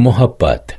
मोहब्बत।